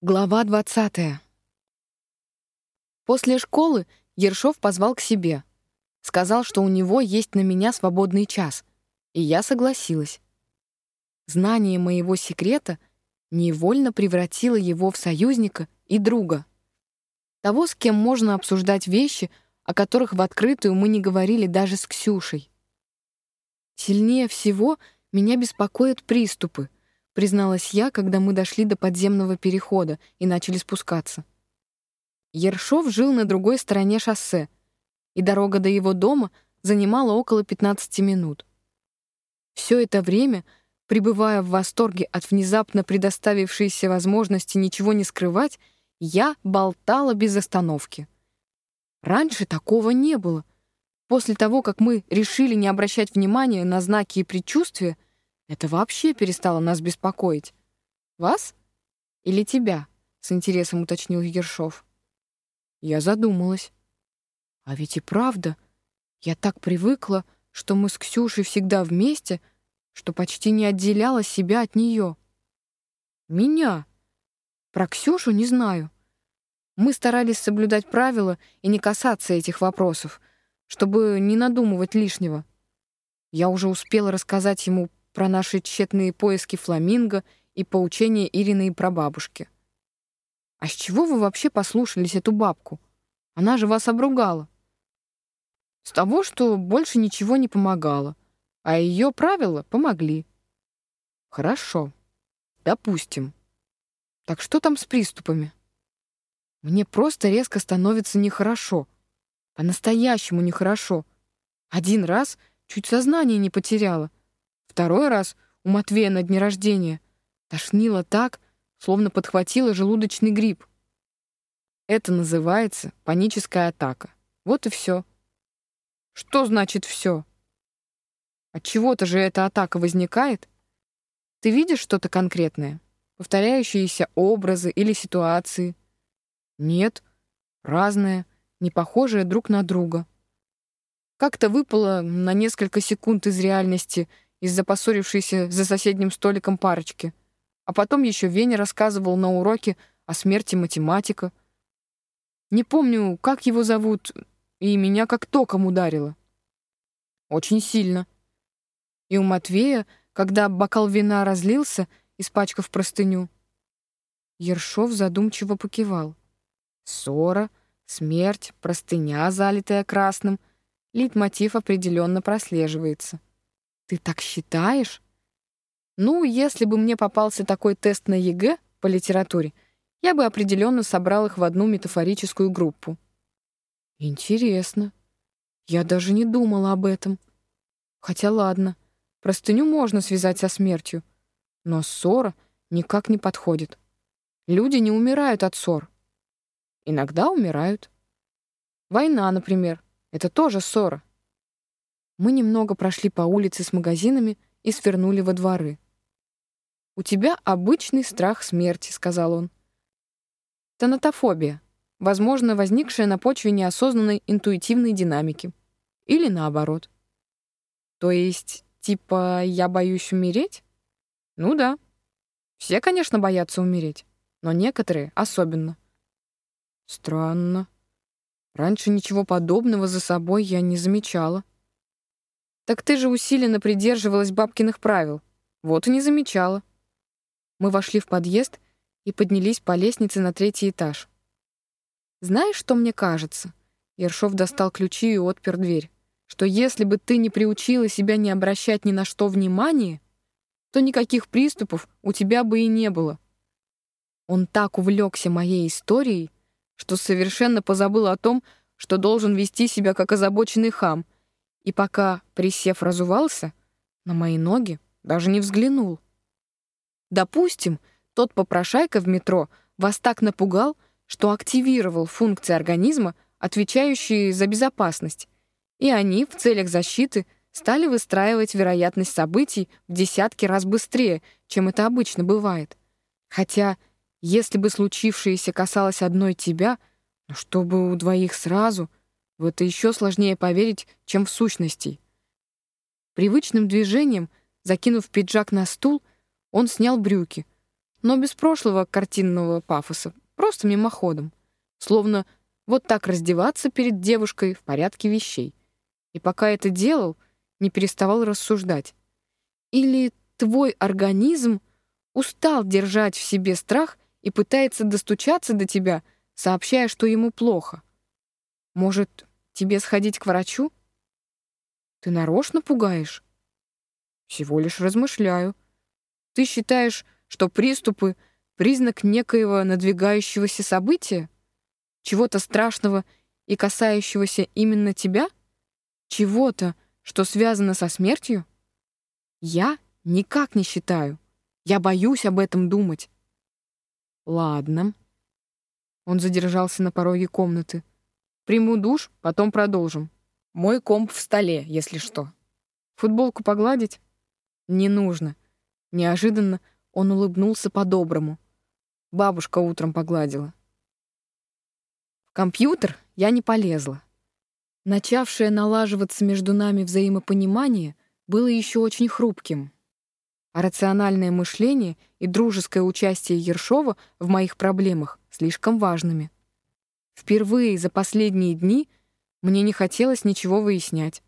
Глава 20. После школы Ершов позвал к себе. Сказал, что у него есть на меня свободный час, и я согласилась. Знание моего секрета невольно превратило его в союзника и друга. Того, с кем можно обсуждать вещи, о которых в открытую мы не говорили даже с Ксюшей. Сильнее всего меня беспокоят приступы — призналась я, когда мы дошли до подземного перехода и начали спускаться. Ершов жил на другой стороне шоссе, и дорога до его дома занимала около 15 минут. Все это время, пребывая в восторге от внезапно предоставившейся возможности ничего не скрывать, я болтала без остановки. Раньше такого не было. После того, как мы решили не обращать внимания на знаки и предчувствия, это вообще перестало нас беспокоить. Вас? Или тебя? С интересом уточнил Ершов. Я задумалась. А ведь и правда, я так привыкла, что мы с Ксюшей всегда вместе, что почти не отделяла себя от нее. Меня. Про Ксюшу не знаю. Мы старались соблюдать правила и не касаться этих вопросов, чтобы не надумывать лишнего. Я уже успела рассказать ему про наши тщетные поиски фламинго и поучения Ирины и прабабушки. А с чего вы вообще послушались эту бабку? Она же вас обругала. С того, что больше ничего не помогало, а ее правила помогли. Хорошо. Допустим. Так что там с приступами? Мне просто резко становится нехорошо. По-настоящему нехорошо. Один раз чуть сознание не потеряла. Второй раз у Матвея на дне рождения тошнило так, словно подхватила желудочный грипп. Это называется паническая атака. Вот и все. Что значит все? От чего-то же эта атака возникает? Ты видишь что-то конкретное? Повторяющиеся образы или ситуации? Нет, разное, не похожее друг на друга. Как-то выпало на несколько секунд из реальности — из-за поссорившейся за соседним столиком парочки. А потом еще Веня рассказывал на уроке о смерти математика. Не помню, как его зовут, и меня как током ударило. Очень сильно. И у Матвея, когда бокал вина разлился, испачкав простыню, Ершов задумчиво покивал. Ссора, смерть, простыня, залитая красным. Лейтмотив определенно прослеживается. Ты так считаешь? Ну, если бы мне попался такой тест на ЕГЭ по литературе, я бы определенно собрал их в одну метафорическую группу. Интересно. Я даже не думала об этом. Хотя ладно, простыню можно связать со смертью, но ссора никак не подходит. Люди не умирают от ссор. Иногда умирают. Война, например, это тоже ссора. Мы немного прошли по улице с магазинами и свернули во дворы. «У тебя обычный страх смерти», — сказал он. «Тонатофобия, возможно, возникшая на почве неосознанной интуитивной динамики. Или наоборот. То есть, типа, я боюсь умереть? Ну да. Все, конечно, боятся умереть, но некоторые особенно. Странно. Раньше ничего подобного за собой я не замечала. Так ты же усиленно придерживалась бабкиных правил. Вот и не замечала. Мы вошли в подъезд и поднялись по лестнице на третий этаж. Знаешь, что мне кажется? Ершов достал ключи и отпер дверь. Что если бы ты не приучила себя не обращать ни на что внимания, то никаких приступов у тебя бы и не было. Он так увлекся моей историей, что совершенно позабыл о том, что должен вести себя как озабоченный хам — и пока, присев, разувался, на мои ноги даже не взглянул. Допустим, тот попрошайка в метро вас так напугал, что активировал функции организма, отвечающие за безопасность, и они в целях защиты стали выстраивать вероятность событий в десятки раз быстрее, чем это обычно бывает. Хотя, если бы случившееся касалось одной тебя, ну чтобы у двоих сразу — в это еще сложнее поверить, чем в сущности. Привычным движением, закинув пиджак на стул, он снял брюки, но без прошлого картинного пафоса, просто мимоходом. Словно вот так раздеваться перед девушкой в порядке вещей. И пока это делал, не переставал рассуждать. Или твой организм устал держать в себе страх и пытается достучаться до тебя, сообщая, что ему плохо. Может, тебе сходить к врачу? Ты нарочно пугаешь? Всего лишь размышляю. Ты считаешь, что приступы — признак некоего надвигающегося события? Чего-то страшного и касающегося именно тебя? Чего-то, что связано со смертью? Я никак не считаю. Я боюсь об этом думать. Ладно. Он задержался на пороге комнаты. Приму душ, потом продолжим. Мой комп в столе, если что. Футболку погладить? Не нужно. Неожиданно он улыбнулся по-доброму. Бабушка утром погладила. В компьютер я не полезла. Начавшее налаживаться между нами взаимопонимание было еще очень хрупким. А рациональное мышление и дружеское участие Ершова в моих проблемах слишком важными. Впервые за последние дни мне не хотелось ничего выяснять.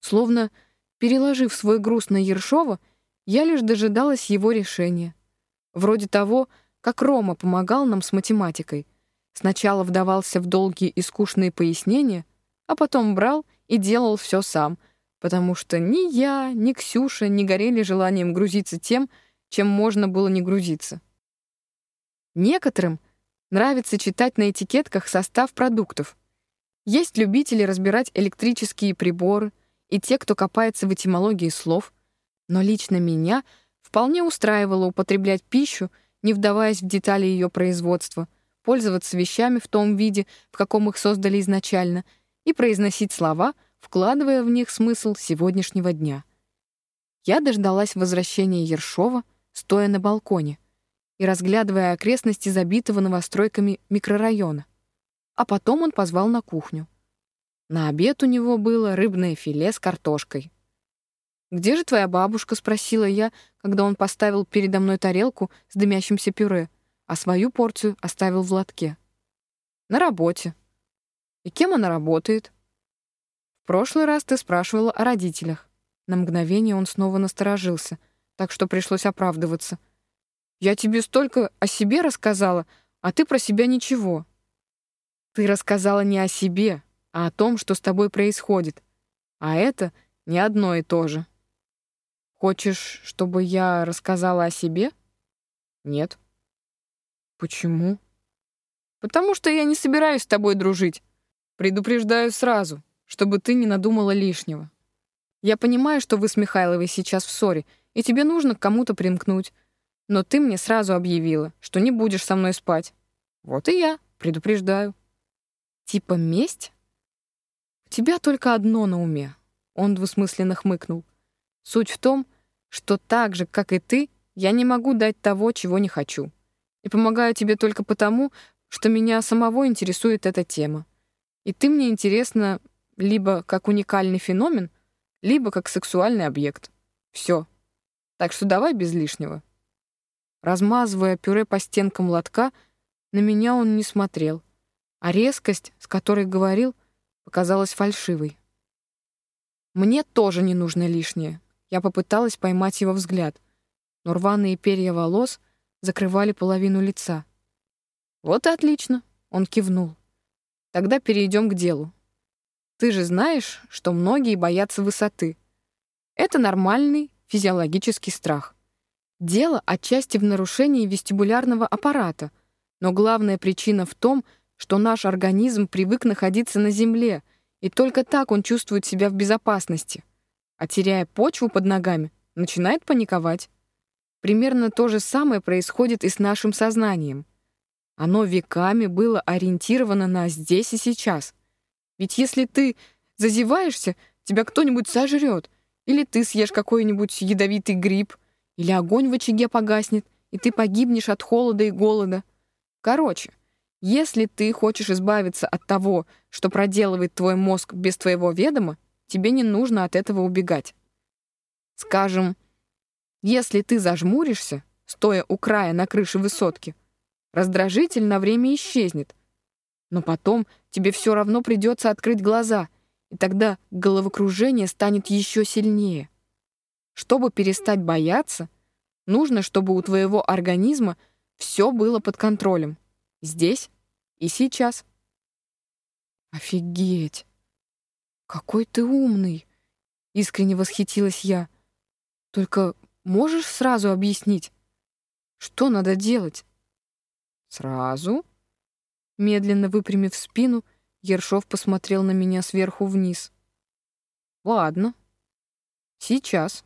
Словно, переложив свой груз на Ершова, я лишь дожидалась его решения. Вроде того, как Рома помогал нам с математикой. Сначала вдавался в долгие и скучные пояснения, а потом брал и делал все сам, потому что ни я, ни Ксюша не горели желанием грузиться тем, чем можно было не грузиться. Некоторым нравится читать на этикетках состав продуктов. Есть любители разбирать электрические приборы и те, кто копается в этимологии слов — но лично меня вполне устраивало употреблять пищу, не вдаваясь в детали ее производства, пользоваться вещами в том виде, в каком их создали изначально, и произносить слова, вкладывая в них смысл сегодняшнего дня. Я дождалась возвращения Ершова, стоя на балконе и разглядывая окрестности забитого новостройками микрорайона. А потом он позвал на кухню. На обед у него было рыбное филе с картошкой. «Где же твоя бабушка?» — спросила я, когда он поставил передо мной тарелку с дымящимся пюре, а свою порцию оставил в лотке. «На работе». «И кем она работает?» «В прошлый раз ты спрашивала о родителях». На мгновение он снова насторожился, так что пришлось оправдываться. «Я тебе столько о себе рассказала, а ты про себя ничего». «Ты рассказала не о себе, а о том, что с тобой происходит. А это не одно и то же». Хочешь, чтобы я рассказала о себе? Нет. Почему? Потому что я не собираюсь с тобой дружить. Предупреждаю сразу, чтобы ты не надумала лишнего. Я понимаю, что вы с Михайловой сейчас в ссоре, и тебе нужно к кому-то примкнуть. Но ты мне сразу объявила, что не будешь со мной спать. Вот и я предупреждаю. Типа месть? У тебя только одно на уме. Он двусмысленно хмыкнул. Суть в том, что так же, как и ты, я не могу дать того, чего не хочу. И помогаю тебе только потому, что меня самого интересует эта тема. И ты мне интересна либо как уникальный феномен, либо как сексуальный объект. Все. Так что давай без лишнего. Размазывая пюре по стенкам лотка, на меня он не смотрел, а резкость, с которой говорил, показалась фальшивой. Мне тоже не нужно лишнее. Я попыталась поймать его взгляд, но рваные перья волос закрывали половину лица. «Вот и отлично», — он кивнул. «Тогда перейдем к делу. Ты же знаешь, что многие боятся высоты. Это нормальный физиологический страх. Дело отчасти в нарушении вестибулярного аппарата, но главная причина в том, что наш организм привык находиться на земле, и только так он чувствует себя в безопасности а теряя почву под ногами, начинает паниковать. Примерно то же самое происходит и с нашим сознанием. Оно веками было ориентировано на здесь и сейчас. Ведь если ты зазеваешься, тебя кто-нибудь сожрет, или ты съешь какой-нибудь ядовитый гриб, или огонь в очаге погаснет, и ты погибнешь от холода и голода. Короче, если ты хочешь избавиться от того, что проделывает твой мозг без твоего ведома, тебе не нужно от этого убегать. Скажем, если ты зажмуришься, стоя у края на крыше высотки. Раздражитель на время исчезнет. Но потом тебе все равно придется открыть глаза, и тогда головокружение станет еще сильнее. Чтобы перестать бояться, нужно, чтобы у твоего организма все было под контролем. Здесь и сейчас. Офигеть! Какой ты умный! Искренне восхитилась я. Только можешь сразу объяснить, что надо делать? Сразу? Медленно выпрямив спину, Ершов посмотрел на меня сверху вниз. Ладно. Сейчас.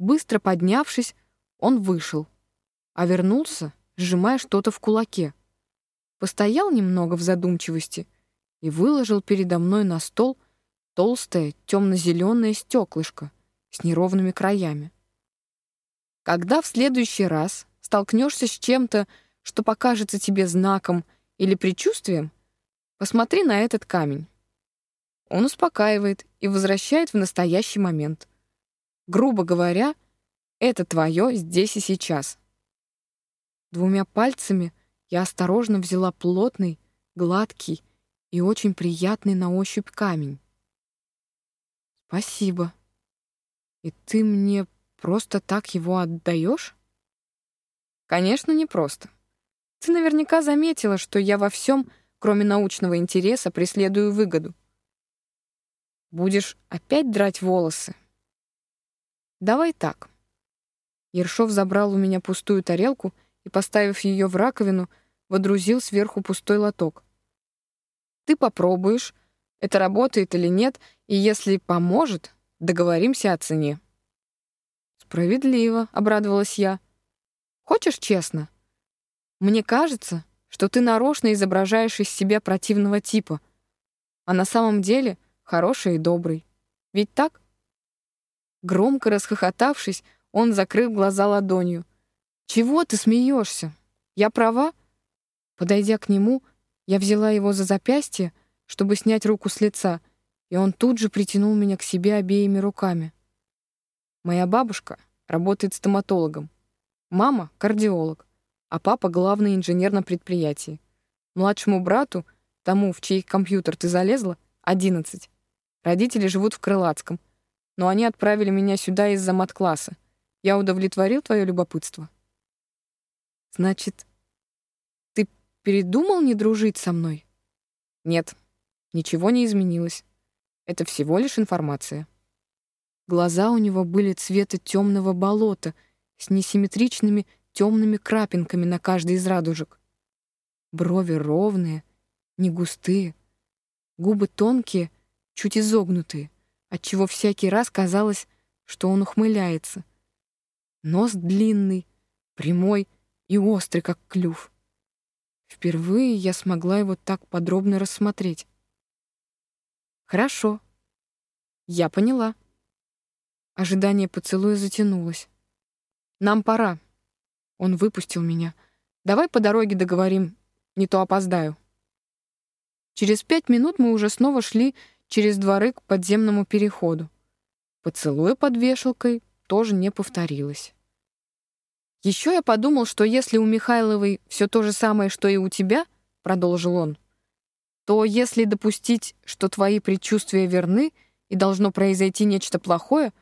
Быстро поднявшись, он вышел, а вернулся, сжимая что-то в кулаке. Постоял немного в задумчивости и выложил передо мной на стол толстое темно-зеленое стеклышко с неровными краями. Когда в следующий раз столкнешься с чем-то, что покажется тебе знаком или предчувствием, посмотри на этот камень. Он успокаивает и возвращает в настоящий момент. Грубо говоря, это твое здесь и сейчас. Двумя пальцами я осторожно взяла плотный, гладкий и очень приятный на ощупь камень. Спасибо. И ты мне просто так его отдаешь? Конечно, не просто. Ты наверняка заметила, что я во всем, кроме научного интереса, преследую выгоду. Будешь опять драть волосы? Давай так. Ершов забрал у меня пустую тарелку и, поставив ее в раковину, водрузил сверху пустой лоток. Ты попробуешь, это работает или нет, и если поможет, договоримся о цене. Справедливо, обрадовалась я. Хочешь честно? Мне кажется, что ты нарочно изображаешь из себя противного типа, а на самом деле хороший и добрый. Ведь так? Громко расхохотавшись, он закрыл глаза ладонью. «Чего ты смеешься? Я права?» Подойдя к нему, я взяла его за запястье, чтобы снять руку с лица, и он тут же притянул меня к себе обеими руками. Моя бабушка работает стоматологом, мама — кардиолог, а папа — главный инженер на предприятии. Младшему брату, тому, в чей компьютер ты залезла, — одиннадцать. Родители живут в Крылатском — но они отправили меня сюда из-за мат-класса. Я удовлетворил твое любопытство. Значит, ты передумал не дружить со мной? Нет, ничего не изменилось. Это всего лишь информация. Глаза у него были цвета темного болота с несимметричными темными крапинками на каждой из радужек. Брови ровные, не густые, губы тонкие, чуть изогнутые — отчего всякий раз казалось, что он ухмыляется. Нос длинный, прямой и острый, как клюв. Впервые я смогла его так подробно рассмотреть. Хорошо. Я поняла. Ожидание поцелуя затянулось. Нам пора. Он выпустил меня. Давай по дороге договорим, не то опоздаю. Через пять минут мы уже снова шли через дворы к подземному переходу. Поцелуя под вешалкой тоже не повторилось. Еще я подумал, что если у Михайловой все то же самое, что и у тебя, продолжил он, то если допустить, что твои предчувствия верны и должно произойти нечто плохое,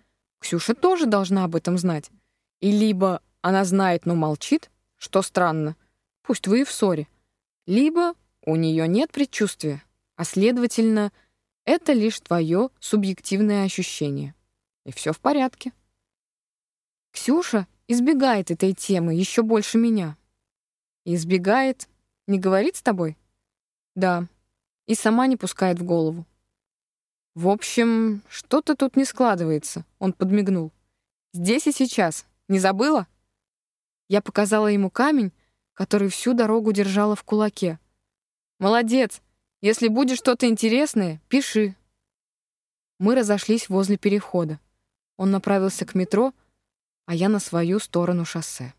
Ксюша тоже должна об этом знать. И либо она знает, но молчит, что странно, пусть вы и в ссоре, либо у нее нет предчувствия, а следовательно, это лишь твое субъективное ощущение. И все в порядке. Ксюша избегает этой темы еще больше меня. Избегает, не говорит с тобой? Да, и сама не пускает в голову. В общем, что-то тут не складывается, он подмигнул. Здесь и сейчас. Не забыла? Я показала ему камень, который всю дорогу держала в кулаке. Молодец, если будет что-то интересное, пиши. Мы разошлись возле перехода. Он направился к метро, а я на свою сторону шоссе.